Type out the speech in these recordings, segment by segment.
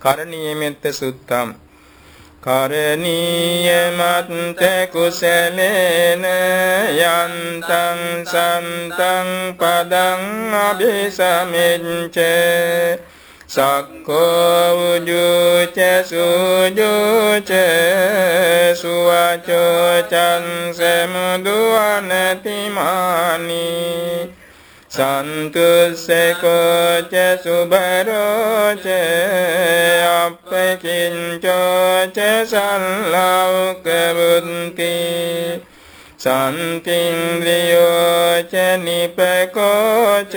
කරණීයමෙත්ත සුත්තම්. කරණීයමත්ත කුසලේන යන්තං සන්තං පදං අபிසමිච්ච සක්කෝ උජුච සුජුච සුවචෝ චංසමුදුවනතිමානී සන්තුස්සකෝච සුබරෝච අපකින්චෝච සල්ලෞක බුද්ධි සන්තින්ද්‍රියෝච නිපකෝච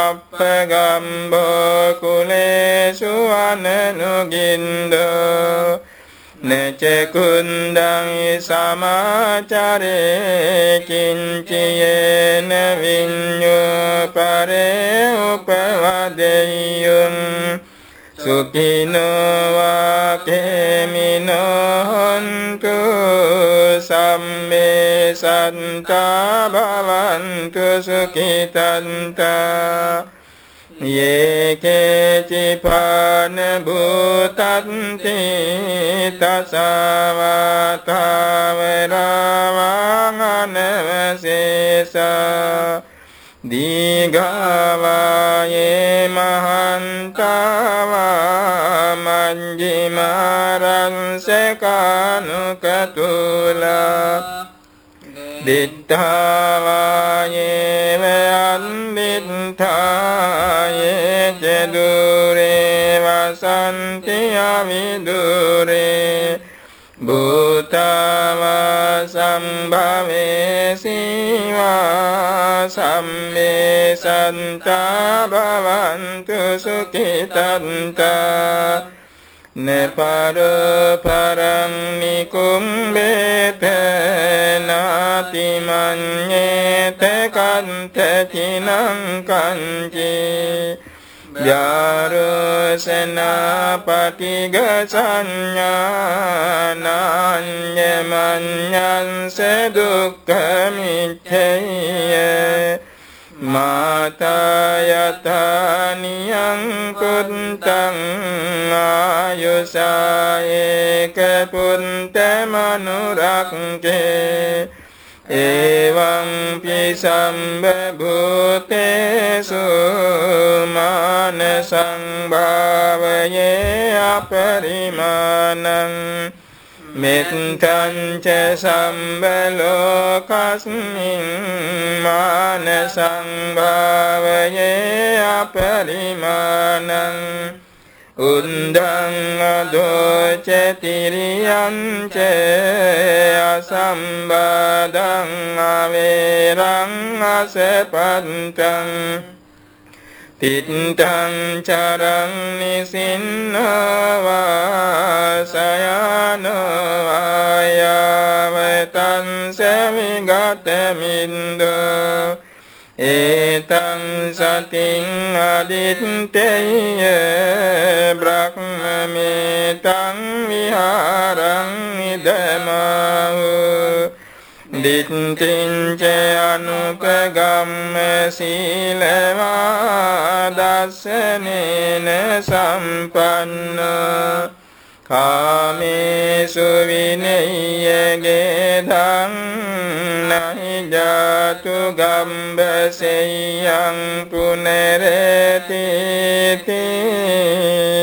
අපගම්බෝ කුලේසු අනනුගින්දෝ නච කුන්දං සමාචරේ කිංචයේන විඤ්ඤෝ පරේ උපවදෙය්‍යං සුඛිනෝ වාකේමිනෝ හන්තු සම්මේ සන්තා භවන්තු සුඛිතන්තා යේකේචිපාන භූතන්ති තසවතාවරාවං දීඝාවායේ මහන්තාවා මංජිමාරංසකානුකතුලා දිත්තාවායේව අන්දිත්තායේ චදුරේ වසන්ති අවිදුරේ. භූතාවා සම්භවේ සීවා සම්මේ සන්තා භවන්තු සුඛිතන්තා. නපර පරං නිකුම්බේත නාති මඤ්ඤේත කන්ත චිනං කංචි යාරසනා පටිග සංඥානඤ්ඤ මඤ්ඤංස දුක්ඛ මිච්ඡය මාතායතානියං කුත්තං ආයුසායේක පුන්තමනුරක්කේ එවං පිසම්බ භූතේසු මාන සංභාවයේ අපරිමානං මෙත්තං ච සම්බලෝකස්මින් මාන සංභාවයේ අපරිමානං උන්දං අදෝච තිරියං ච අසම්බදං අවේරං අසපන්තං තිත්තං චරං නිසින්නවා සමිගතමින්ද ඒතං සතින් අදිත්තේය බ්‍රහ්මමේතං විහාරං ඉදමාවෝ. දිට්ඨිංච අනුපගම්ම සීලවා දස්සනේන සම්පන්න. කාමේසු විනය්‍යගේ ධං නහි ජාතු ගම්බසෙයං පුනරති තේ